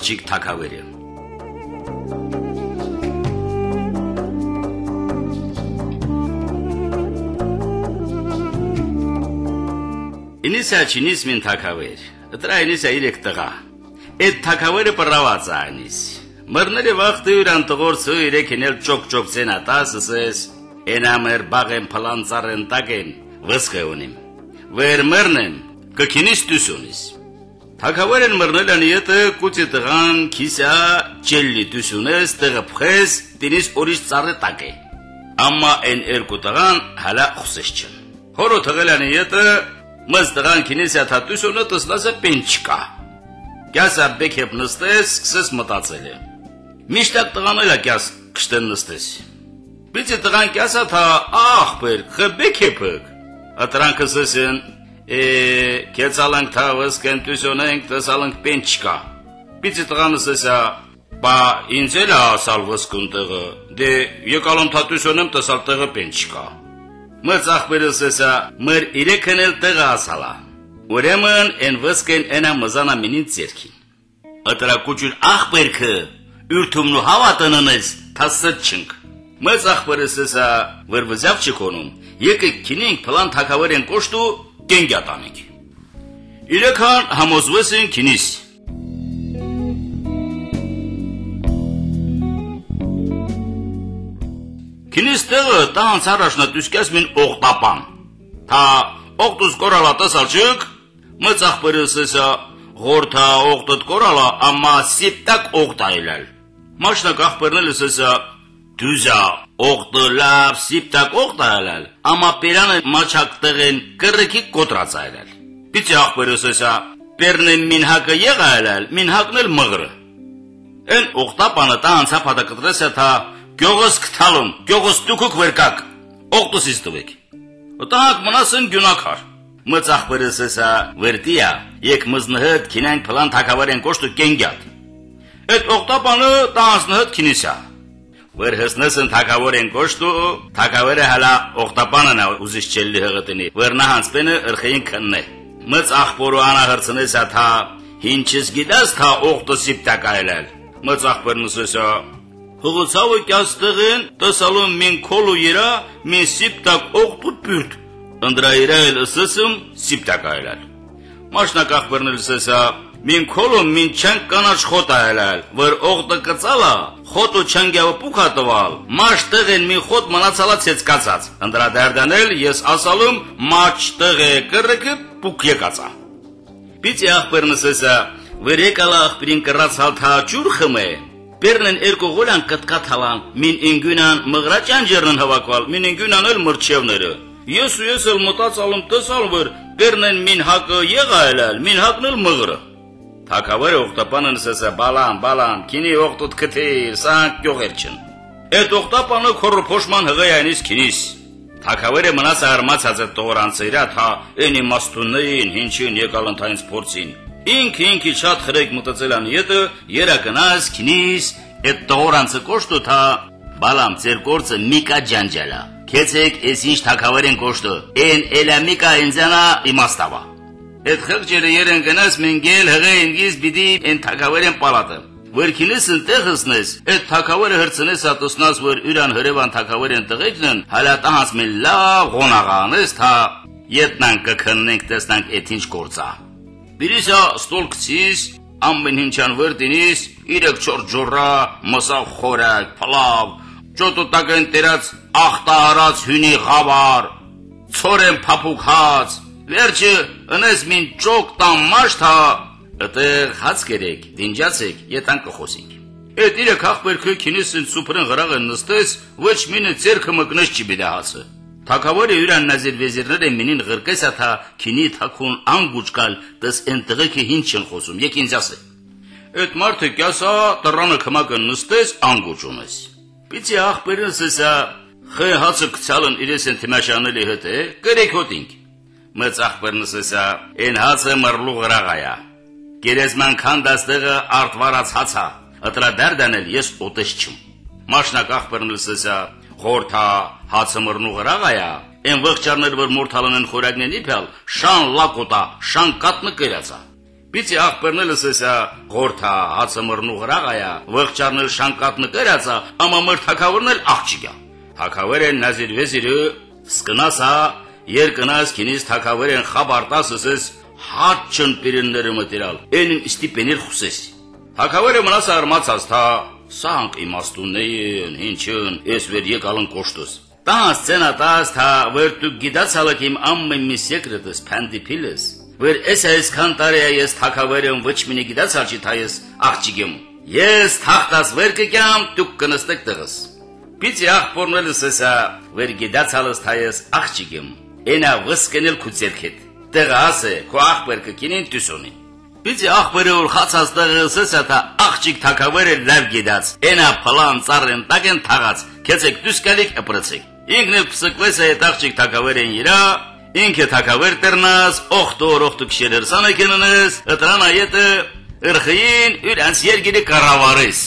աղջիկ թակավերը։ Ինիսա չինիս մին թակավեր։ Դրա ինիսա իրեք տղա։ Այդ թակավերը պրաված անիս։ Մռները վախտը յուրան տղորցու իրեքին էլ ճոկ-ճոկ ցենատասս Ենամեր բաղեն փլանցարեն տակեն վսկե ունիմ։ Վեր մռնեմ կքինիս դուսունիս։ Թակավերն մռնել են յետը կուծի տղան քիսա ճելլի դուսունես տղը փխես դինիս օրիշ ծառը տակե։ Ամմա են երկու տղան հալա խուսես չն։ Հորո թղել են յետը մս տղան քինիսա թատուսունը տսնասը պենչկա։ Գասա բեքեփ նստես, սկսես մտածել է։ Միշտ տղանել է գաս կշտեն նստես։ Բիցի տղան գասա թա ախպեր, խբեքեփք։ Ատրանքը սսեն է կեցալանք թավս կենտուսոնենք տեսալանք պենչկա։ Բիցի տղանը սսա բա ինձ էլ ասալ վսկուն տղը։ Դե եկալոն թատուսոնեմ տեսալ տղը պենչկա։ Մծ ախպերս էսա մր իրեքն էլ տղը ասալա։ Ուրեմն են վսկեն ենա մզանա մինին ցերքին։ Ատարակուջուն ախպերքը ուրթումնու հավատաննես թասած չնք։ Մեծ ախպերս էսա վրվզավ չկոնում։ Եկե քինենք փլան թակավերեն կոշտու կենգյատանենք։ Իրական համոզվեսին քինիս Քինիստեղը տանց առաջնատուսկես մին օղտապան։ Թա օղտուս կորալա տասալչիկ, մծախպերսեսա Ղորթա օղտդ կորալա ամա սիպտակ օղտայլալ։ Մաշնակ ախպերնելսեսա դուզա օղտը լավ սիպտակ օղտայլալ, ամա պերանը մաչակ տղեն կրրքի կոտրացայլալ։ Պիցի ախպերսեսա պերնեն մինհակը եղայլալ, մինհակն էլ մղրը։ Են օղտապանը տա անցապատը կտրեսա թա Գյողս կթալում, գյողս դուքուք վերկակ, օղտուսից տվեք։ Ոտակ մնասն գյունակար։ Մծախբերս էսա վերտիա, եկ մզնհդ քինան փլան թակավարեն կոշտու կենգյատ։ Այդ օղտապանը տանսնհդ քինիսա։ Վեր հսնեսն թակավորեն կոշտու, թակավերը հալա օղտապանն ուզիշ չելի հղտնի։ Վերնա հանցպենը ըրխեին քննե։ Մծ ախպորու անահրցնեսա թա, հինչես գիտաս թա օղտոսիպ տակայլալ։ Մծ ախպերնուսեսա Հղոցավը կյաստեղեն տսալում մին քոլու երա մին սիպտակ օղտու պյուրտ։ Անդրայրայել ըսսում սիպտակ այլալ։ Մաշնակ ախբերնել սեսա մին քոլում մին չան կանաչ խոտ այլալ, որ օղտը կծալա, խոտու չանգյավը պուքա տվալ, մաշ տեղեն մի խոտ մնացալա ցեցկացած։ Անդրադարդանել ես ասալում մաչ տեղե կրկը պուք եկածա։ Պիցի ախբերնսեսա վրեկալա ախբրին կրած հալթա ջուր խմե Բերնեն երկու գոլան կտկաթալան, մին ինգունան մղրաճան ջերնն հավաքվալ, մին ինգունան էլ մրչևները։ Ես ու ես էլ մտածալում տեսալ որ Բերնեն մին հակը եղայլալ, մին հակն էլ մղրը։ Թակավերը օղտապանն սեսա բալան, բալան, քինի օղտուտ կթիր, սանք գյուղերչն։ Այդ օղտապանը քորփոշման հղայանից քինիս։ Թակավերը մնաց արմացած այդ տողրանցերա, թա այնի մաստուններին, հինչին եկալ ընթայինց փորձին։ Ինք ինքի շատ խրեկ մտածել ան յետը երակնաս քնիս այդ տողորանցը կոշտու թա բալամ ծեր կորցը միկա ջանջալա քեցեք ես ինչ թակավերեն կոշտը են էլա միկա ինձանա իմաստավա այդ խղճերը երեն գնաս մենգել հղե ինգիզ բիդի են թակավերեն պալատը Վերքինես ընտեղսնես, այդ թակավերը հրցնես ատոսնաս, որ յուրան հրևան թակավերեն տղեկնն, հալա տահանց մեն լավ ղոնաղանես, թա ետնան կքննենք տեսնանք էդ ինչ կործա։ Բիրիսա ստոլկցիս ամեն ինչան վրտինիս իրեք չոր ջորա, մսավ խորակ, փլավ, ճոտոտակեն տերած ախտահարած հյունի խավար, ծորեն փափուկած, վերջը ընես մին ճոկ տամ մաշթա, ըտեղ հաց կերեք, դինջացեք, ետան կխոսենք։ Այդ իրեք ախպերքը քինիսին սուպրեն գրաղը նստես, ոչ մինը ցերքը մկնես չի բիդահացը։ Թակավորը յուրան նազիր վեզիրները մինին ղրկես աթա քինի թակուն անգուճկալ դες ընտղեքի հին չեն խոսում եկ ինձ ասե Այդ մարդը կյասա տրանը կմակը նստես անգուճումես Պիցի ախպերս էսա խե հացը կցալն իրես են թիմաշանելի հտե գրեք հոտինք Մեծ ախպերնս էսա են հացը մրլու գրաղայա Գերեզման քանդաստեղը արտվարած հացա Ըտրա դարդանել ես օտես չում Մաշնակ ախպերնս էսա խորթա հացը մռնու գրաղայա են վղճարներ որ մորթալն են խորագնեն իփյալ շան լակոտա շան կատնը կերացա Պիտի աղբերնելը սեսա գորթա հացը մռնու գրաղայա, վղճարնել շանկատնը կրածա, ամա մր թակավորնել աղջիգա։ Թակավերեն նազիր վեզիրը սկնասա երկնաս քինիս թակավերեն խաբարտասսս հաճն պիրնները մտերալ։ Են ստիպեներ խուսես։ Թակավերը մնաս արմացած թա սանկ իմաստուննեին հինչն ես վեր եկալն կոշտոս։ Տա սցենա տաս թա վեր դու գիտացալք իմ ամեն մի սեկրետս փանդիփիլս։ Վեր ես այսքան տարի ես թակավերեն ոչ մինի գիտացալ չի թա ես աղջիկեմ։ Ես թախտած վեր կգամ դուք կնստեք տղս։ Պիտի աղբորնելս էսա վեր գիտացալս թա ես աղջիկեմ։ Ենա վսկնել քուցերքետ։ Տեղասը քո աղբեր կկինին տուսոնին։ Պիտի աղբերը որ խացած տեղսս է թա աղջիկ թակավերը լավ գիտած։ Ենա փլան ծառեն տակեն թաղած։ Քեցեք դուս գալիք ապրեցեք։ Ինքն փսկվես է աղջիկ թակավերեն իրա Ինքը թակավեր տերնաս, օխտոր օխտու քշերեր սանը կեննես, ըտրան այետը ըրխին յուրանց երգիրի կառավարես։